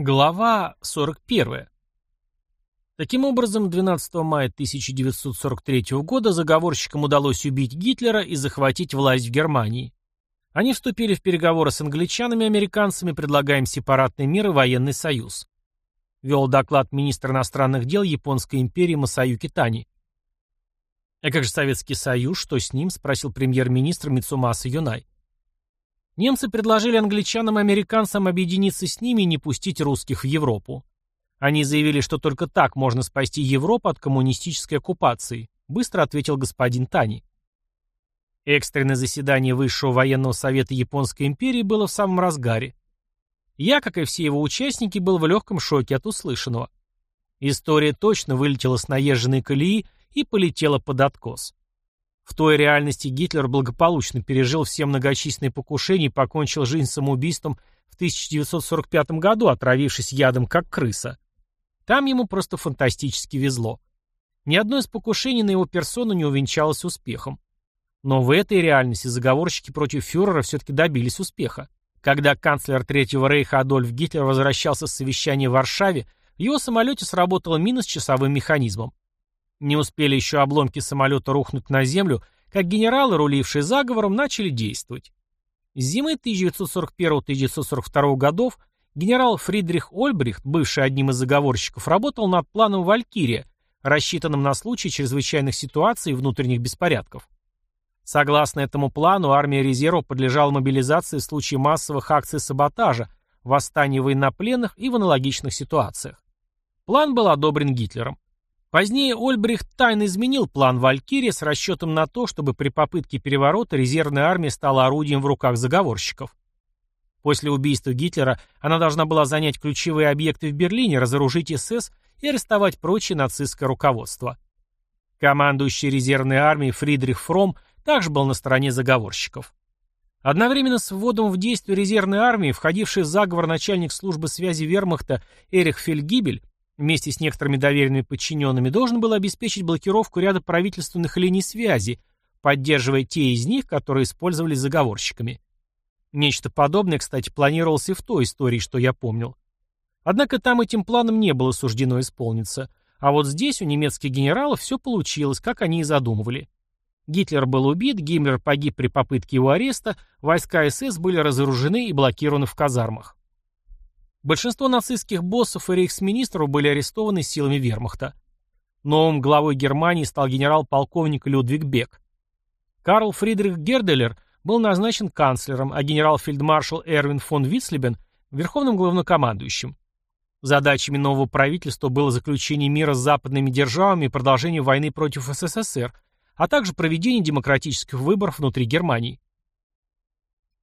Глава 41. Таким образом, 12 мая 1943 года заговорщикам удалось убить Гитлера и захватить власть в Германии. Они вступили в переговоры с англичанами и американцами, предлагая им сепаратный мир и военный союз. Вел доклад министр иностранных дел Японской империи Масаюки Тани. «А как же Советский Союз? Что с ним?» – спросил премьер-министр Мицумаса Юнай. Немцы предложили англичанам и американцам объединиться с ними и не пустить русских в Европу. Они заявили, что только так можно спасти Европу от коммунистической оккупации, быстро ответил господин Тани. Экстренное заседание Высшего военного совета Японской империи было в самом разгаре. Я, как и все его участники, был в легком шоке от услышанного. История точно вылетела с наезженной колеи и полетела под откос. В той реальности Гитлер благополучно пережил все многочисленные покушения и покончил жизнь самоубийством в 1945 году, отравившись ядом как крыса. Там ему просто фантастически везло. Ни одно из покушений на его персону не увенчалось успехом. Но в этой реальности заговорщики против фюрера все-таки добились успеха. Когда канцлер Третьего Рейха Адольф Гитлер возвращался с совещания в Варшаве, в его самолете сработала мина с часовым механизмом. Не успели еще обломки самолета рухнуть на землю, как генералы, рулившие заговором, начали действовать. С зимы 1941-1942 годов генерал Фридрих Ольбрихт, бывший одним из заговорщиков, работал над планом «Валькирия», рассчитанным на случай чрезвычайных ситуаций и внутренних беспорядков. Согласно этому плану, армия резерва подлежала мобилизации в случае массовых акций саботажа, восстаний военнопленных и в аналогичных ситуациях. План был одобрен Гитлером. Позднее Ольбрихт тайно изменил план Валькирия с расчетом на то, чтобы при попытке переворота резервная армия стала орудием в руках заговорщиков. После убийства Гитлера она должна была занять ключевые объекты в Берлине, разоружить СС и арестовать прочее нацистское руководство. Командующий резервной армией Фридрих Фром также был на стороне заговорщиков. Одновременно с вводом в действие резервной армии, входивший в заговор начальник службы связи вермахта Эрих Фельгибель, вместе с некоторыми доверенными подчиненными, должен был обеспечить блокировку ряда правительственных линий связи, поддерживая те из них, которые использовались заговорщиками. Нечто подобное, кстати, планировалось и в той истории, что я помнил. Однако там этим планом не было суждено исполниться, а вот здесь у немецких генералов все получилось, как они и задумывали. Гитлер был убит, Гиммлер погиб при попытке его ареста, войска СС были разоружены и блокированы в казармах. Большинство нацистских боссов и рейхсминистров были арестованы силами вермахта. Новым главой Германии стал генерал-полковник Людвиг Бек. Карл Фридрих Герделер был назначен канцлером, а генерал-фельдмаршал Эрвин фон Вицлебен – верховным главнокомандующим. Задачами нового правительства было заключение мира с западными державами и продолжение войны против СССР, а также проведение демократических выборов внутри Германии.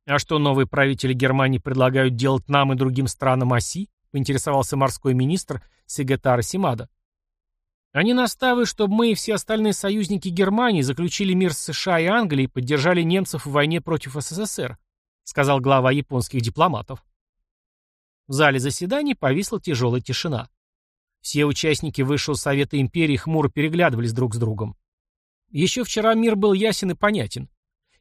«А что новые правители Германии предлагают делать нам и другим странам оси?» — поинтересовался морской министр Сигетара Симада. «Они настаивают, чтобы мы и все остальные союзники Германии заключили мир с США и Англией и поддержали немцев в войне против СССР», — сказал глава японских дипломатов. В зале заседаний повисла тяжелая тишина. Все участники Высшего Совета Империи хмуро переглядывались друг с другом. Еще вчера мир был ясен и понятен.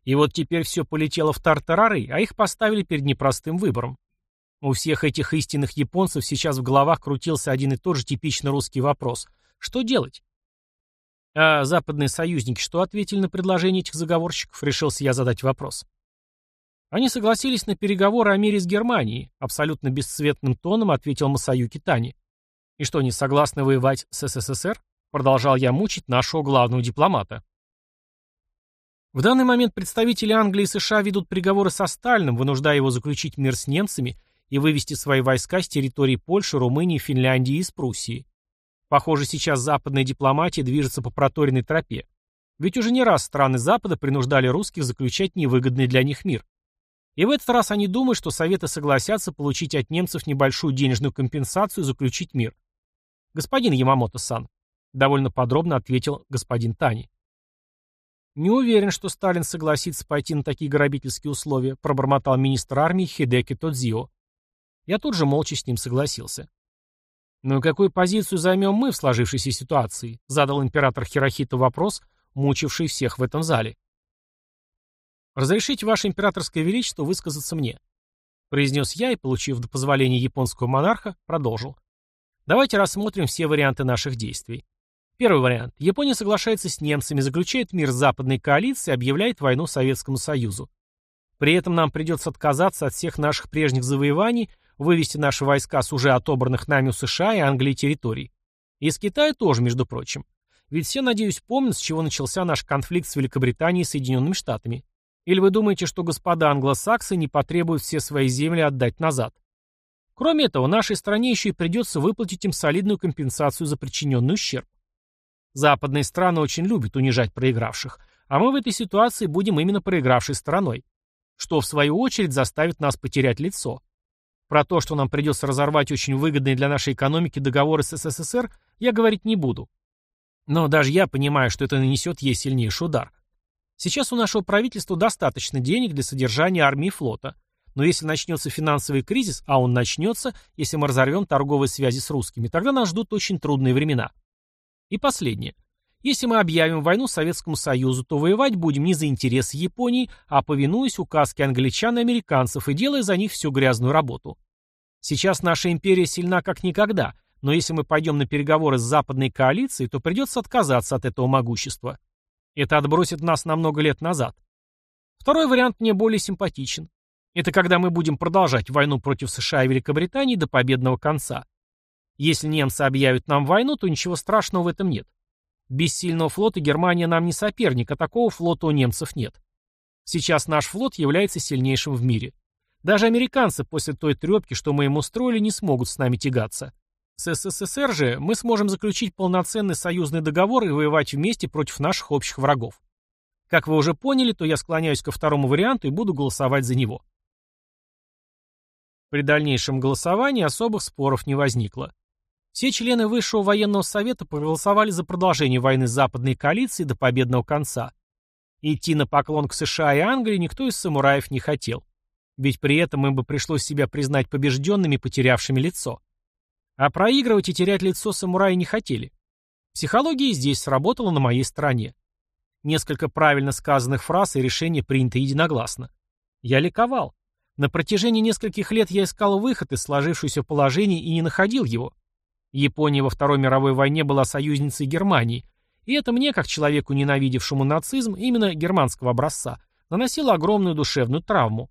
И вот теперь все полетело в тартарары, а их поставили перед непростым выбором. У всех этих истинных японцев сейчас в головах крутился один и тот же типично русский вопрос. Что делать? А западные союзники что ответили на предложение этих заговорщиков? Решился я задать вопрос. Они согласились на переговоры о мире с Германией, абсолютно бесцветным тоном ответил Масаюки Тани. И что, не согласны воевать с СССР? Продолжал я мучить нашего главного дипломата. В данный момент представители Англии и США ведут переговоры со Сталиным, вынуждая его заключить мир с немцами и вывести свои войска с территории Польши, Румынии, Финляндии и из Пруссии. Похоже, сейчас западная дипломатия движется по проторенной тропе. Ведь уже не раз страны Запада принуждали русских заключать невыгодный для них мир. И в этот раз они думают, что Советы согласятся получить от немцев небольшую денежную компенсацию и заключить мир. Господин Ямамото-сан, довольно подробно ответил господин Тани. «Не уверен, что Сталин согласится пойти на такие грабительские условия», пробормотал министр армии Хидеки Тодзио. Я тут же молча с ним согласился. «Ну и какую позицию займем мы в сложившейся ситуации?» задал император Хирохито вопрос, мучивший всех в этом зале. «Разрешите, Ваше Императорское Величество, высказаться мне». произнес я и, получив позволение японского монарха, продолжил. Давайте рассмотрим все варианты наших действий. Первый вариант. Япония соглашается с немцами, заключает мир с западной коалицией объявляет войну Советскому Союзу. При этом нам придется отказаться от всех наших прежних завоеваний, вывести наши войска с уже отобранных нами у США и Англии территорий. И с Китая тоже, между прочим. Ведь все, надеюсь, помнят, с чего начался наш конфликт с Великобританией и Соединенными Штатами. Или вы думаете, что господа англосаксы не потребуют все свои земли отдать назад? Кроме этого, нашей стране еще и придется выплатить им солидную компенсацию за причиненный ущерб. Западные страны очень любят унижать проигравших, а мы в этой ситуации будем именно проигравшей стороной, что в свою очередь заставит нас потерять лицо. Про то, что нам придется разорвать очень выгодные для нашей экономики договоры с СССР, я говорить не буду. Но даже я понимаю, что это нанесет ей сильнейший удар. Сейчас у нашего правительства достаточно денег для содержания армии и флота. Но если начнется финансовый кризис, а он начнется, если мы разорвем торговые связи с русскими, тогда нас ждут очень трудные времена. И последнее. Если мы объявим войну Советскому Союзу, то воевать будем не за интересы Японии, а повинуясь указке англичан и американцев и делая за них всю грязную работу. Сейчас наша империя сильна как никогда, но если мы пойдем на переговоры с западной коалицией, то придется отказаться от этого могущества. Это отбросит нас на много лет назад. Второй вариант мне более симпатичен. Это когда мы будем продолжать войну против США и Великобритании до победного конца. Если немцы объявят нам войну, то ничего страшного в этом нет. Без сильного флота Германия нам не соперник, а такого флота у немцев нет. Сейчас наш флот является сильнейшим в мире. Даже американцы после той трепки, что мы им устроили, не смогут с нами тягаться. С СССР же мы сможем заключить полноценный союзный договор и воевать вместе против наших общих врагов. Как вы уже поняли, то я склоняюсь ко второму варианту и буду голосовать за него. При дальнейшем голосовании особых споров не возникло. Все члены Высшего военного совета проголосовали за продолжение войны западной коалиции до победного конца. Идти на поклон к США и Англии никто из самураев не хотел. Ведь при этом им бы пришлось себя признать побежденными, потерявшими лицо. А проигрывать и терять лицо самураи не хотели. Психология здесь сработала на моей стороне. Несколько правильно сказанных фраз и решение принято единогласно. Я ликовал. На протяжении нескольких лет я искал выход из сложившегося положения и не находил его. Япония во Второй мировой войне была союзницей Германии, и это мне, как человеку, ненавидевшему нацизм, именно германского образца, наносило огромную душевную травму.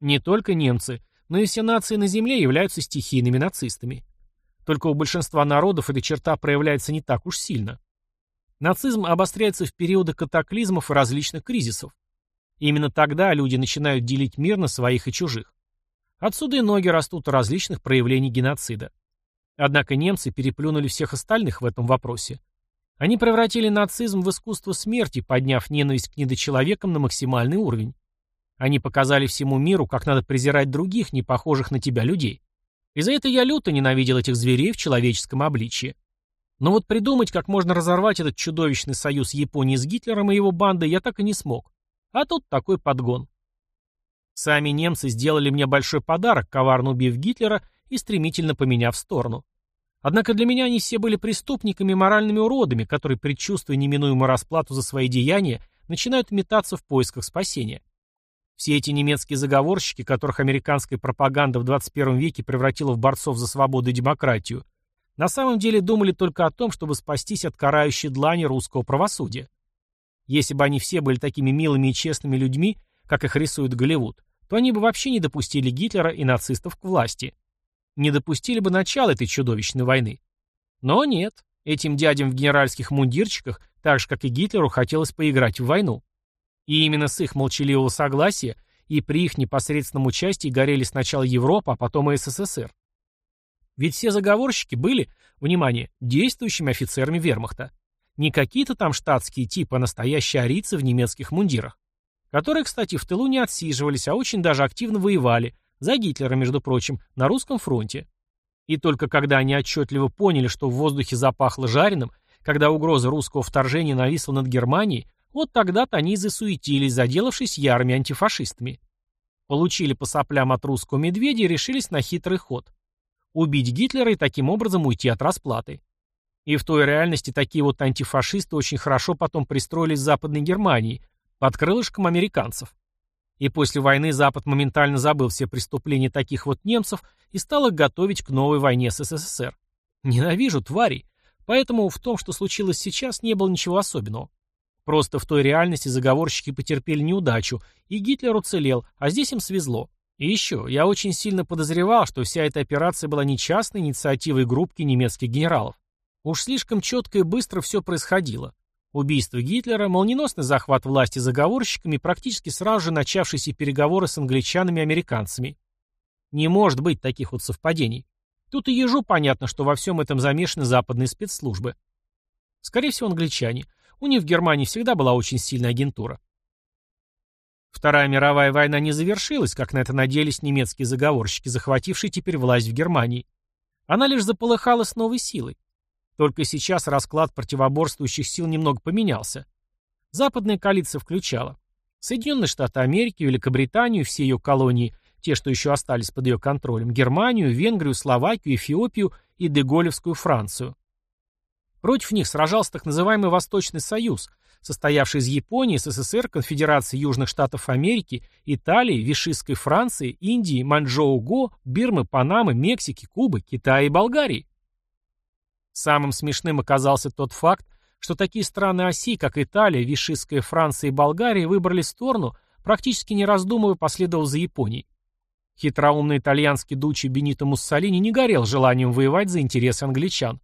Не только немцы, но и все нации на Земле являются стихийными нацистами. Только у большинства народов эта черта проявляется не так уж сильно. Нацизм обостряется в периоды катаклизмов и различных кризисов. именно тогда люди начинают делить мир на своих и чужих. Отсюда и ноги растут различных проявлений геноцида. Однако немцы переплюнули всех остальных в этом вопросе. Они превратили нацизм в искусство смерти, подняв ненависть к недочеловекам на максимальный уровень. Они показали всему миру, как надо презирать других, не похожих на тебя людей. И за это я люто ненавидел этих зверей в человеческом обличье. Но вот придумать, как можно разорвать этот чудовищный союз Японии с Гитлером и его бандой, я так и не смог. А тут такой подгон. Сами немцы сделали мне большой подарок, коварно убив Гитлера и стремительно поменяв сторону. Однако для меня они все были преступниками и моральными уродами, которые, предчувствуя неминуемую расплату за свои деяния, начинают метаться в поисках спасения. Все эти немецкие заговорщики, которых американская пропаганда в 21 веке превратила в борцов за свободу и демократию, на самом деле думали только о том, чтобы спастись от карающей длани русского правосудия. Если бы они все были такими милыми и честными людьми, как их рисует Голливуд, то они бы вообще не допустили Гитлера и нацистов к власти не допустили бы начала этой чудовищной войны. Но нет, этим дядям в генеральских мундирчиках, так же как и Гитлеру, хотелось поиграть в войну. И именно с их молчаливого согласия и при их непосредственном участии горели сначала Европа, а потом и СССР. Ведь все заговорщики были, внимание, действующими офицерами вермахта. Не какие-то там штатские типы, а настоящие арийцы в немецких мундирах. Которые, кстати, в тылу не отсиживались, а очень даже активно воевали, за Гитлера, между прочим, на русском фронте. И только когда они отчетливо поняли, что в воздухе запахло жареным, когда угроза русского вторжения нависла над Германией, вот тогда-то они и засуетились, заделавшись ярыми антифашистами. Получили по соплям от русского медведя и решились на хитрый ход. Убить Гитлера и таким образом уйти от расплаты. И в той реальности такие вот антифашисты очень хорошо потом пристроились в Западной Германии, под крылышком американцев. И после войны Запад моментально забыл все преступления таких вот немцев и стал их готовить к новой войне с СССР. Ненавижу тварей. Поэтому в том, что случилось сейчас, не было ничего особенного. Просто в той реальности заговорщики потерпели неудачу, и Гитлер уцелел, а здесь им свезло. И еще, я очень сильно подозревал, что вся эта операция была не частной инициативой группки немецких генералов. Уж слишком четко и быстро все происходило. Убийство Гитлера, молниеносный захват власти заговорщиками, практически сразу же начавшиеся переговоры с англичанами и американцами. Не может быть таких вот совпадений. Тут и ежу понятно, что во всем этом замешаны западные спецслужбы. Скорее всего, англичане. У них в Германии всегда была очень сильная агентура. Вторая мировая война не завершилась, как на это надеялись немецкие заговорщики, захватившие теперь власть в Германии. Она лишь заполыхала с новой силой. Только сейчас расклад противоборствующих сил немного поменялся. Западная коалиция включала Соединенные Штаты Америки, Великобританию, все ее колонии, те, что еще остались под ее контролем, Германию, Венгрию, Словакию, Эфиопию и Деголевскую Францию. Против них сражался так называемый Восточный Союз, состоявший из Японии, СССР, Конфедерации Южных Штатов Америки, Италии, Вишистской Франции, Индии, Манчжоу-Го, Бирмы, Панамы, Мексики, Кубы, Китая и Болгарии. Самым смешным оказался тот факт, что такие страны оси, как Италия, Вишистская Франция и Болгария, выбрали сторону, практически не раздумывая, последовав за Японией. Хитроумный итальянский дучи Бенито Муссолини не горел желанием воевать за интересы англичан.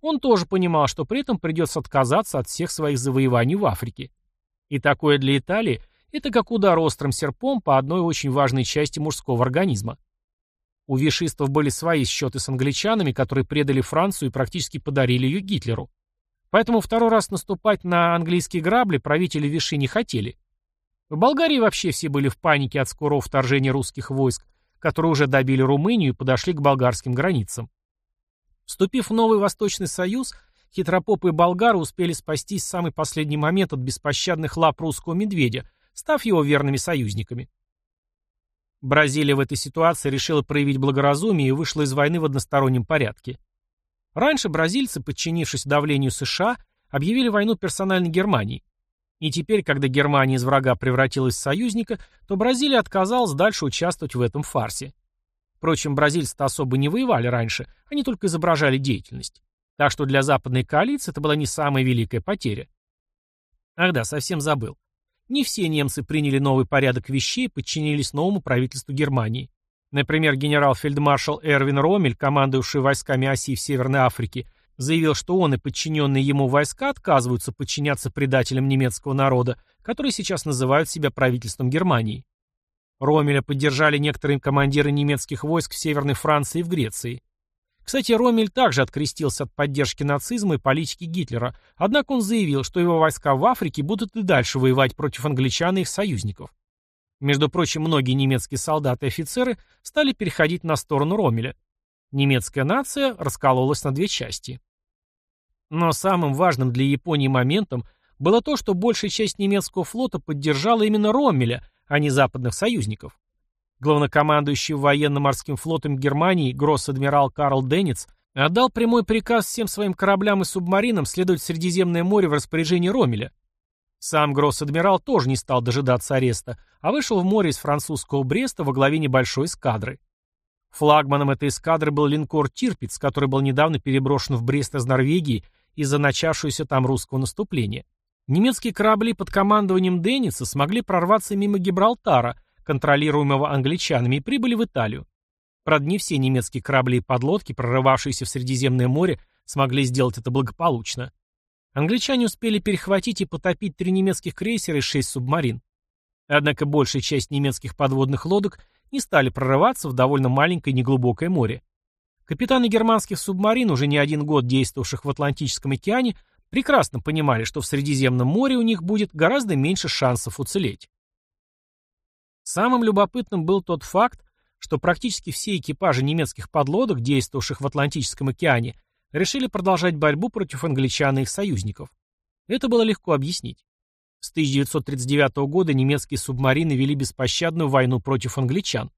Он тоже понимал, что при этом придется отказаться от всех своих завоеваний в Африке. И такое для Италии – это как удар острым серпом по одной очень важной части мужского организма. У вишистов были свои счеты с англичанами, которые предали Францию и практически подарили ее Гитлеру. Поэтому второй раз наступать на английские грабли правители Виши не хотели. В Болгарии вообще все были в панике от скорого вторжения русских войск, которые уже добили Румынию и подошли к болгарским границам. Вступив в новый Восточный Союз, хитропопые болгары успели спастись в самый последний момент от беспощадных лап русского медведя, став его верными союзниками. Бразилия в этой ситуации решила проявить благоразумие и вышла из войны в одностороннем порядке. Раньше бразильцы, подчинившись давлению США, объявили войну персонально Германии. И теперь, когда Германия из врага превратилась в союзника, то Бразилия отказалась дальше участвовать в этом фарсе. Впрочем, бразильцы-то особо не воевали раньше, они только изображали деятельность. Так что для западной коалиции это была не самая великая потеря. Ах да, совсем забыл. Не все немцы приняли новый порядок вещей и подчинились новому правительству Германии. Например, генерал-фельдмаршал Эрвин Ромель, командующий войсками оси в Северной Африке, заявил, что он и подчиненные ему войска отказываются подчиняться предателям немецкого народа, которые сейчас называют себя правительством Германии. Ромеля поддержали некоторые командиры немецких войск в Северной Франции и в Греции. Кстати, Ромель также открестился от поддержки нацизма и политики Гитлера, однако он заявил, что его войска в Африке будут и дальше воевать против англичан и их союзников. Между прочим, многие немецкие солдаты и офицеры стали переходить на сторону Ромеля. Немецкая нация раскололась на две части. Но самым важным для Японии моментом было то, что большая часть немецкого флота поддержала именно Роммеля, а не западных союзников. Главнокомандующий военно-морским флотом Германии гросс-адмирал Карл Денниц отдал прямой приказ всем своим кораблям и субмаринам следовать в Средиземное море в распоряжении Ромеля. Сам гросс-адмирал тоже не стал дожидаться ареста, а вышел в море из французского Бреста во главе небольшой эскадры. Флагманом этой эскадры был линкор «Тирпиц», который был недавно переброшен в Брест из Норвегии из-за начавшегося там русского наступления. Немецкие корабли под командованием Денниса смогли прорваться мимо Гибралтара, контролируемого англичанами, и прибыли в Италию. Правда, не все немецкие корабли и подлодки, прорывавшиеся в Средиземное море, смогли сделать это благополучно. Англичане успели перехватить и потопить три немецких крейсера и шесть субмарин. Однако большая часть немецких подводных лодок не стали прорываться в довольно маленькое неглубокое море. Капитаны германских субмарин, уже не один год действовавших в Атлантическом океане, прекрасно понимали, что в Средиземном море у них будет гораздо меньше шансов уцелеть. Самым любопытным был тот факт, что практически все экипажи немецких подлодок, действовавших в Атлантическом океане, решили продолжать борьбу против англичан и их союзников. Это было легко объяснить. С 1939 года немецкие субмарины вели беспощадную войну против англичан.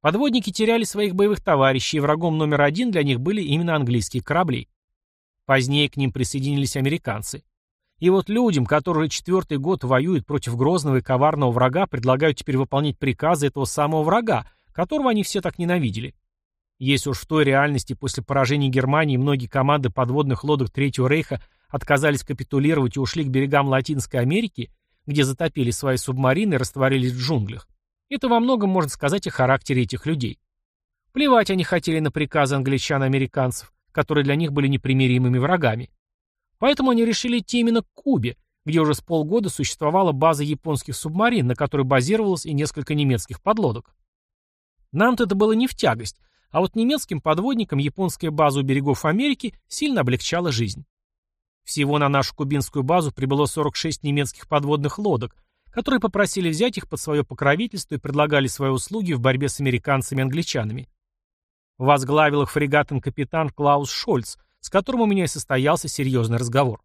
Подводники теряли своих боевых товарищей, и врагом номер один для них были именно английские корабли. Позднее к ним присоединились американцы. И вот людям, которые четвертый год воюют против грозного и коварного врага, предлагают теперь выполнять приказы этого самого врага, которого они все так ненавидели. Если уж в той реальности после поражения Германии многие команды подводных лодок Третьего Рейха отказались капитулировать и ушли к берегам Латинской Америки, где затопили свои субмарины и растворились в джунглях, это во многом можно сказать о характере этих людей. Плевать они хотели на приказы англичан и американцев, которые для них были непримиримыми врагами. Поэтому они решили идти именно к Кубе, где уже с полгода существовала база японских субмарин, на которой базировалось и несколько немецких подлодок. Нам-то это было не в тягость, а вот немецким подводникам японская база у берегов Америки сильно облегчала жизнь. Всего на нашу кубинскую базу прибыло 46 немецких подводных лодок, которые попросили взять их под свое покровительство и предлагали свои услуги в борьбе с американцами и англичанами. Возглавил их фрегатом капитан Клаус Шольц, с которым у меня и состоялся серьезный разговор.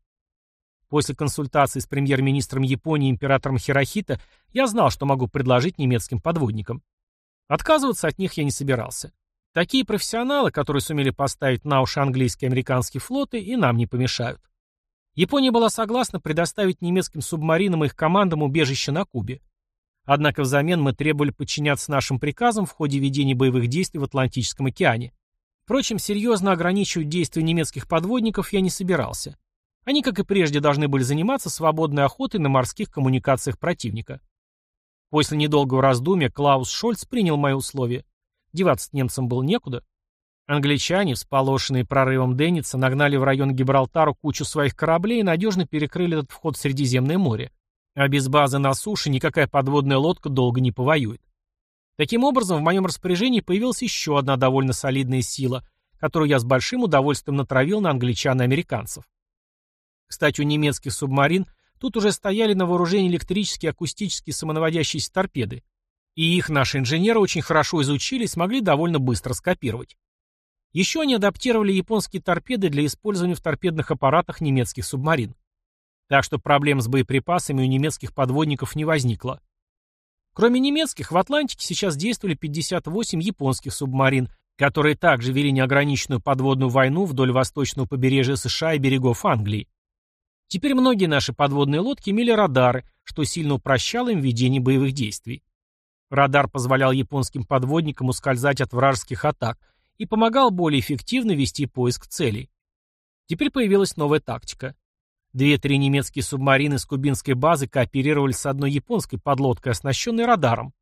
После консультации с премьер-министром Японии императором Хирохита я знал, что могу предложить немецким подводникам. Отказываться от них я не собирался. Такие профессионалы, которые сумели поставить на уши английские и американские флоты, и нам не помешают. Япония была согласна предоставить немецким субмаринам и их командам убежище на Кубе. Однако взамен мы требовали подчиняться нашим приказам в ходе ведения боевых действий в Атлантическом океане. Впрочем, серьезно ограничивать действия немецких подводников я не собирался. Они, как и прежде, должны были заниматься свободной охотой на морских коммуникациях противника. После недолгого раздумья Клаус Шольц принял мои условия. Деваться немцам было некуда. Англичане, всполошенные прорывом Денниса, нагнали в район Гибралтара кучу своих кораблей и надежно перекрыли этот вход в Средиземное море. А без базы на суше никакая подводная лодка долго не повоюет. Таким образом, в моем распоряжении появилась еще одна довольно солидная сила, которую я с большим удовольствием натравил на англичан и американцев. Кстати, у немецких субмарин Тут уже стояли на вооружении электрические акустические самонаводящиеся торпеды. И их наши инженеры очень хорошо изучили и смогли довольно быстро скопировать. Еще они адаптировали японские торпеды для использования в торпедных аппаратах немецких субмарин. Так что проблем с боеприпасами у немецких подводников не возникло. Кроме немецких, в Атлантике сейчас действовали 58 японских субмарин, которые также вели неограниченную подводную войну вдоль восточного побережья США и берегов Англии. Теперь многие наши подводные лодки имели радары, что сильно упрощало им ведение боевых действий. Радар позволял японским подводникам ускользать от вражеских атак и помогал более эффективно вести поиск целей. Теперь появилась новая тактика. Две-три немецкие субмарины с кубинской базы кооперировали с одной японской подлодкой, оснащенной радаром.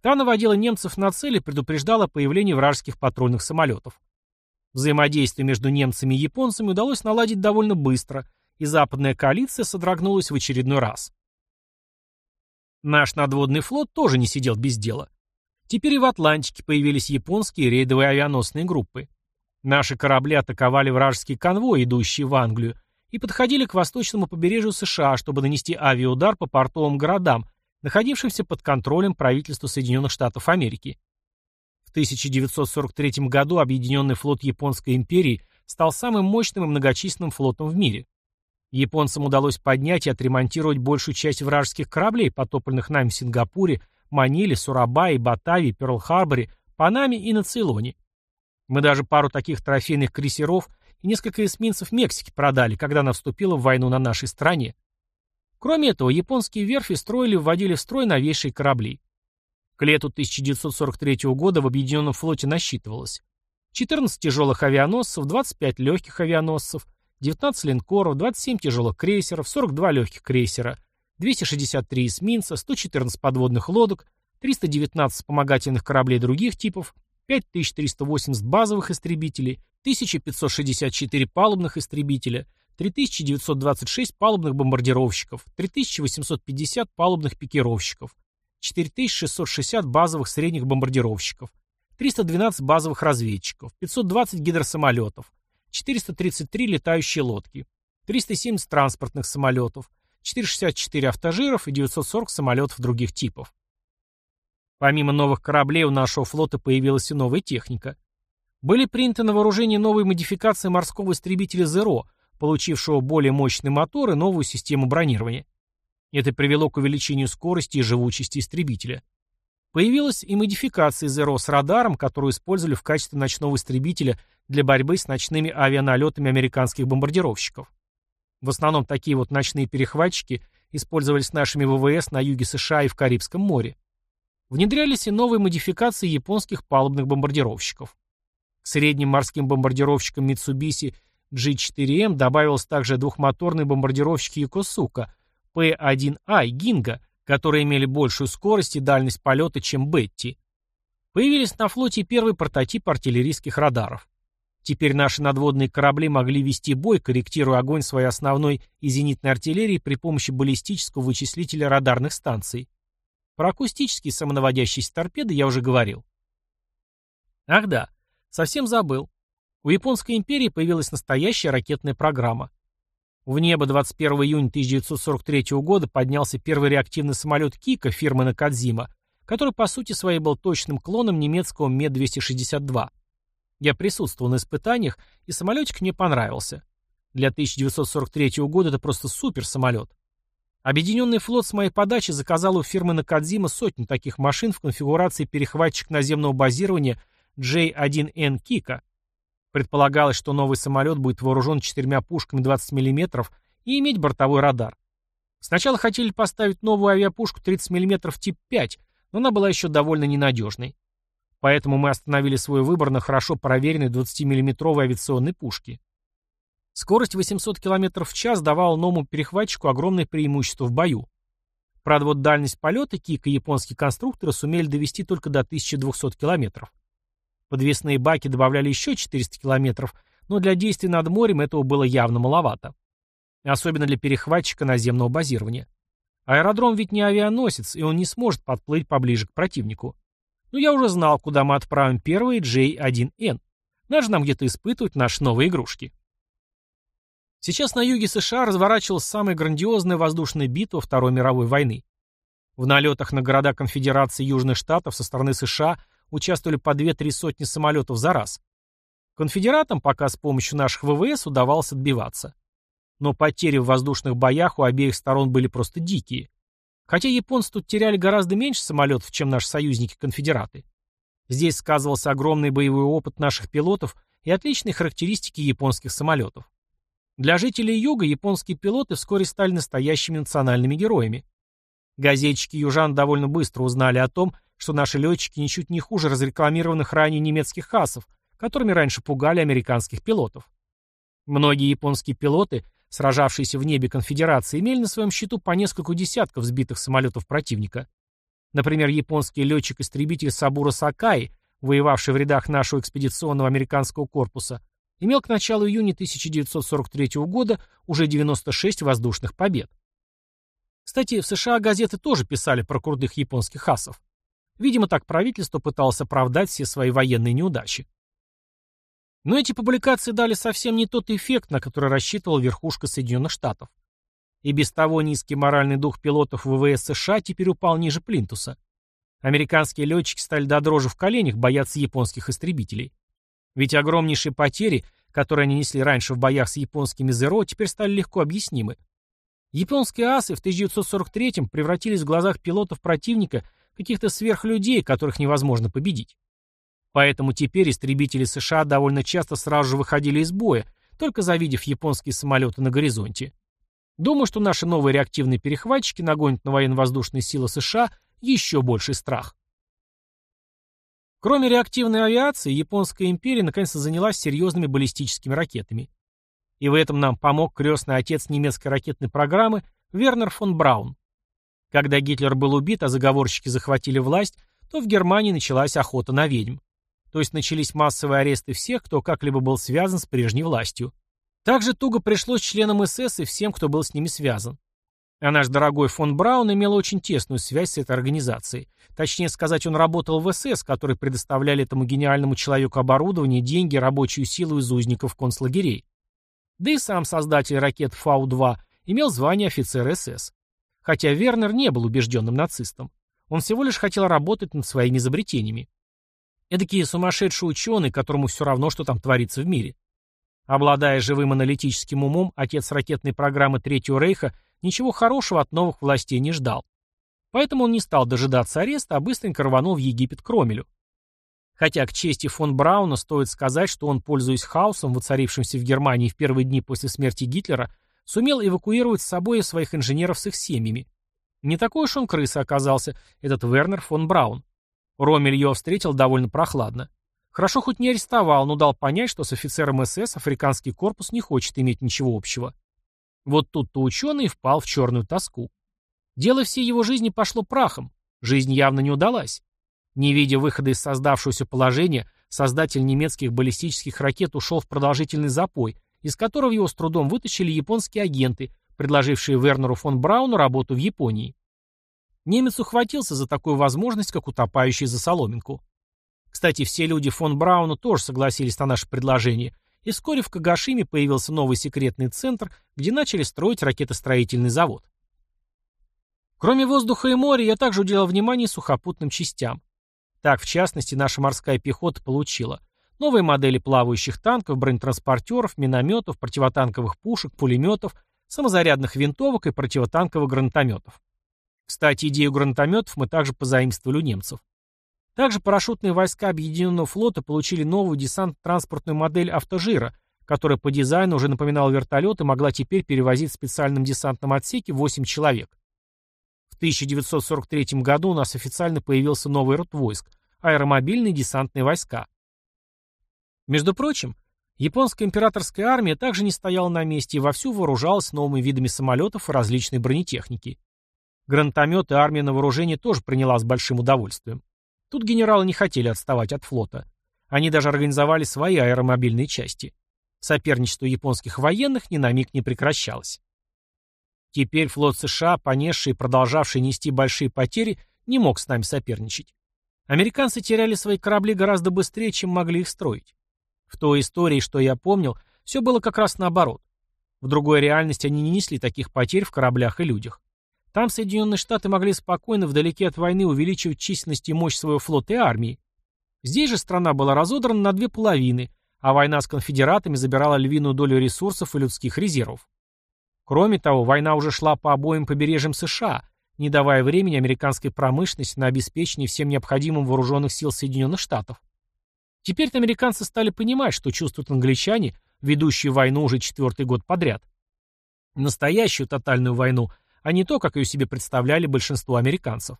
Та наводила немцев на цели и предупреждала о появлении вражеских патрульных самолетов. Взаимодействие между немцами и японцами удалось наладить довольно быстро – и западная коалиция содрогнулась в очередной раз. Наш надводный флот тоже не сидел без дела. Теперь и в Атлантике появились японские рейдовые авианосные группы. Наши корабли атаковали вражеские конвои, идущие в Англию, и подходили к восточному побережью США, чтобы нанести авиаудар по портовым городам, находившимся под контролем правительства Соединенных Штатов Америки. В 1943 году Объединенный флот Японской империи стал самым мощным и многочисленным флотом в мире. Японцам удалось поднять и отремонтировать большую часть вражеских кораблей, потопленных нами в Сингапуре, Маниле, Сурабае, Батавии, Перл-Харборе, Панаме и на Цейлоне. Мы даже пару таких трофейных крейсеров и несколько эсминцев Мексики продали, когда она вступила в войну на нашей стране. Кроме этого, японские верфи строили и вводили в строй новейшие корабли. К лету 1943 года в Объединенном флоте насчитывалось 14 тяжелых авианосцев, 25 легких авианосцев, 19 линкоров, 27 тяжелых крейсеров, 42 легких крейсера, 263 эсминца, 114 подводных лодок, 319 вспомогательных кораблей других типов, 5380 базовых истребителей, 1564 палубных истребителя, 3926 палубных бомбардировщиков, 3850 палубных пикировщиков, 4660 базовых средних бомбардировщиков, 312 базовых разведчиков, 520 гидросамолетов, 433 летающие лодки, 370 транспортных самолетов, 464 автожиров и 940 самолетов других типов. Помимо новых кораблей у нашего флота появилась и новая техника. Были приняты на вооружение новые модификации морского истребителя «Зеро», получившего более мощный мотор и новую систему бронирования. Это привело к увеличению скорости и живучести истребителя. Появилась и модификация Zero с радаром, которую использовали в качестве ночного истребителя для борьбы с ночными авианалетами американских бомбардировщиков. В основном такие вот ночные перехватчики использовались нашими ВВС на юге США и в Карибском море. Внедрялись и новые модификации японских палубных бомбардировщиков. К средним морским бомбардировщикам Mitsubishi G4M добавилось также двухмоторные бомбардировщики Yokosuka P1I Гинга, которые имели большую скорость и дальность полета, чем Бетти. Появились на флоте первый прототип артиллерийских радаров. Теперь наши надводные корабли могли вести бой, корректируя огонь своей основной и зенитной артиллерии при помощи баллистического вычислителя радарных станций. Про акустические самонаводящиеся торпеды я уже говорил. Ах да, совсем забыл. У Японской империи появилась настоящая ракетная программа. В небо 21 июня 1943 года поднялся первый реактивный самолет Кика фирмы Накадзима, который по сути своей был точным клоном немецкого Ме-262. Я присутствовал на испытаниях, и самолетик мне понравился. Для 1943 года это просто супер самолет. Объединенный флот с моей подачи заказал у фирмы Накадзима сотню таких машин в конфигурации перехватчик наземного базирования J1N Кика. Предполагалось, что новый самолет будет вооружен четырьмя пушками 20 мм и иметь бортовой радар. Сначала хотели поставить новую авиапушку 30 мм тип 5, но она была еще довольно ненадежной. Поэтому мы остановили свой выбор на хорошо проверенной 20 миллиметровой авиационной пушке. Скорость 800 км в час давала новому перехватчику огромное преимущество в бою. Правда, вот дальность полета Кик и японские конструкторы сумели довести только до 1200 км. Подвесные баки добавляли еще 400 километров, но для действий над морем этого было явно маловато. Особенно для перехватчика наземного базирования. Аэродром ведь не авианосец, и он не сможет подплыть поближе к противнику. Но я уже знал, куда мы отправим первые J1N. Надо же нам где-то испытывать наши новые игрушки. Сейчас на юге США разворачивалась самая грандиозная воздушная битва Второй мировой войны. В налетах на города Конфедерации Южных Штатов со стороны США участвовали по 2-3 сотни самолетов за раз. Конфедератам пока с помощью наших ВВС удавалось отбиваться. Но потери в воздушных боях у обеих сторон были просто дикие. Хотя японцы тут теряли гораздо меньше самолетов, чем наши союзники-конфедераты. Здесь сказывался огромный боевой опыт наших пилотов и отличные характеристики японских самолетов. Для жителей Юга японские пилоты вскоре стали настоящими национальными героями. Газетчики южан довольно быстро узнали о том, что наши летчики ничуть не хуже разрекламированных ранее немецких хасов, которыми раньше пугали американских пилотов. Многие японские пилоты, сражавшиеся в небе конфедерации, имели на своем счету по несколько десятков сбитых самолетов противника. Например, японский летчик-истребитель Сабура Сакаи, воевавший в рядах нашего экспедиционного американского корпуса, имел к началу июня 1943 года уже 96 воздушных побед. Кстати, в США газеты тоже писали про крутых японских асов. Видимо, так правительство пыталось оправдать все свои военные неудачи. Но эти публикации дали совсем не тот эффект, на который рассчитывала верхушка Соединенных Штатов. И без того низкий моральный дух пилотов ВВС США теперь упал ниже плинтуса. Американские летчики стали до дрожи в коленях бояться японских истребителей. Ведь огромнейшие потери, которые они несли раньше в боях с японскими «Зеро», теперь стали легко объяснимы. Японские асы в 1943-м превратились в глазах пилотов противника каких-то сверхлюдей, которых невозможно победить. Поэтому теперь истребители США довольно часто сразу же выходили из боя, только завидев японские самолеты на горизонте. Думаю, что наши новые реактивные перехватчики нагонят на военно-воздушные силы США еще больший страх. Кроме реактивной авиации, Японская империя наконец-то занялась серьезными баллистическими ракетами. И в этом нам помог крестный отец немецкой ракетной программы Вернер фон Браун. Когда Гитлер был убит, а заговорщики захватили власть, то в Германии началась охота на ведьм. То есть начались массовые аресты всех, кто как-либо был связан с прежней властью. Также туго пришлось членам СС и всем, кто был с ними связан. А наш дорогой фон Браун имел очень тесную связь с этой организацией. Точнее сказать, он работал в СС, которые предоставляли этому гениальному человеку оборудование, деньги, рабочую силу из узников концлагерей. Да и сам создатель ракет Фау-2 имел звание офицера СС. Хотя Вернер не был убежденным нацистом. Он всего лишь хотел работать над своими изобретениями. Эдакий сумасшедший ученый, которому все равно, что там творится в мире. Обладая живым аналитическим умом, отец ракетной программы Третьего Рейха ничего хорошего от новых властей не ждал. Поэтому он не стал дожидаться ареста, а быстренько рванул в Египет к Ромелю. Хотя к чести фон Брауна стоит сказать, что он, пользуясь хаосом, воцарившимся в Германии в первые дни после смерти Гитлера, сумел эвакуировать с собой своих инженеров с их семьями. Не такой уж он крыса оказался, этот Вернер фон Браун. Ромель его встретил довольно прохладно. Хорошо хоть не арестовал, но дал понять, что с офицером СС африканский корпус не хочет иметь ничего общего. Вот тут-то ученый впал в черную тоску. Дело всей его жизни пошло прахом. Жизнь явно не удалась. Не видя выхода из создавшегося положения, создатель немецких баллистических ракет ушел в продолжительный запой, из которого его с трудом вытащили японские агенты, предложившие Вернеру фон Брауну работу в Японии. Немец ухватился за такую возможность, как утопающий за соломинку. Кстати, все люди фон Брауна тоже согласились на наше предложение, и вскоре в Кагашиме появился новый секретный центр, где начали строить ракетостроительный завод. Кроме воздуха и моря, я также уделял внимание сухопутным частям. Так, в частности, наша морская пехота получила новые модели плавающих танков, бронетранспортеров, минометов, противотанковых пушек, пулеметов, самозарядных винтовок и противотанковых гранатометов. Кстати, идею гранатометов мы также позаимствовали у немцев. Также парашютные войска Объединенного флота получили новую десант-транспортную модель «Автожира», которая по дизайну уже напоминала вертолет и могла теперь перевозить в специальном десантном отсеке 8 человек. В 1943 году у нас официально появился новый род войск – аэромобильные десантные войска. Между прочим, Японская императорская армия также не стояла на месте и вовсю вооружалась новыми видами самолетов и различной бронетехники. Гранатометы армия на вооружение тоже приняла с большим удовольствием. Тут генералы не хотели отставать от флота. Они даже организовали свои аэромобильные части. Соперничество японских военных ни на миг не прекращалось. Теперь флот США, понесший и продолжавший нести большие потери, не мог с нами соперничать. Американцы теряли свои корабли гораздо быстрее, чем могли их строить. В той истории, что я помнил, все было как раз наоборот. В другой реальности они не несли таких потерь в кораблях и людях. Там Соединенные Штаты могли спокойно вдалеке от войны увеличивать численность и мощь своего флота и армии. Здесь же страна была разодрана на две половины, а война с конфедератами забирала львиную долю ресурсов и людских резервов. Кроме того, война уже шла по обоим побережьям США, не давая времени американской промышленности на обеспечение всем необходимым вооруженных сил Соединенных Штатов. Теперь-то американцы стали понимать, что чувствуют англичане, ведущие войну уже четвертый год подряд. Настоящую тотальную войну, а не то, как ее себе представляли большинство американцев.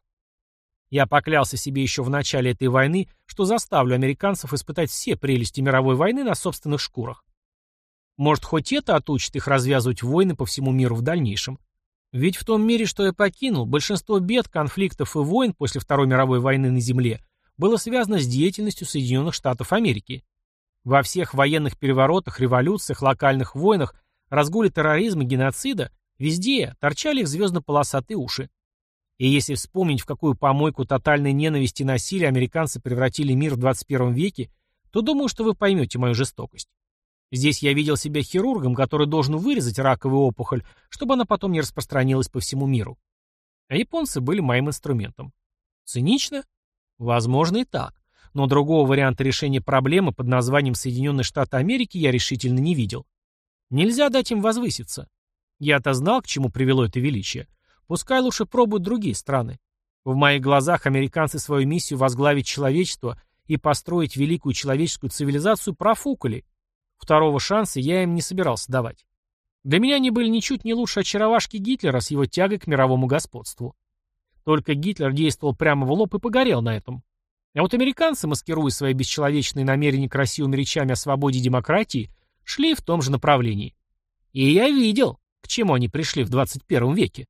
Я поклялся себе еще в начале этой войны, что заставлю американцев испытать все прелести мировой войны на собственных шкурах. Может, хоть это отучит их развязывать войны по всему миру в дальнейшем. Ведь в том мире, что я покинул, большинство бед, конфликтов и войн после Второй мировой войны на Земле было связано с деятельностью Соединенных Штатов Америки. Во всех военных переворотах, революциях, локальных войнах, разгуле терроризма, геноцида, везде торчали их звездно-полосатые уши. И если вспомнить, в какую помойку тотальной ненависти и насилия американцы превратили мир в 21 веке, то думаю, что вы поймете мою жестокость. Здесь я видел себя хирургом, который должен вырезать раковую опухоль, чтобы она потом не распространилась по всему миру. А японцы были моим инструментом. Цинично? Возможно и так. Но другого варианта решения проблемы под названием Соединенные Штаты Америки я решительно не видел. Нельзя дать им возвыситься. Я-то знал, к чему привело это величие. Пускай лучше пробуют другие страны. В моих глазах американцы свою миссию возглавить человечество и построить великую человеческую цивилизацию профукали. Второго шанса я им не собирался давать. Для меня они были ничуть не лучше очаровашки Гитлера с его тягой к мировому господству. Только Гитлер действовал прямо в лоб и погорел на этом. А вот американцы, маскируя свои бесчеловечные намерения красивыми речами о свободе и демократии, шли в том же направлении. И я видел, к чему они пришли в 21 веке.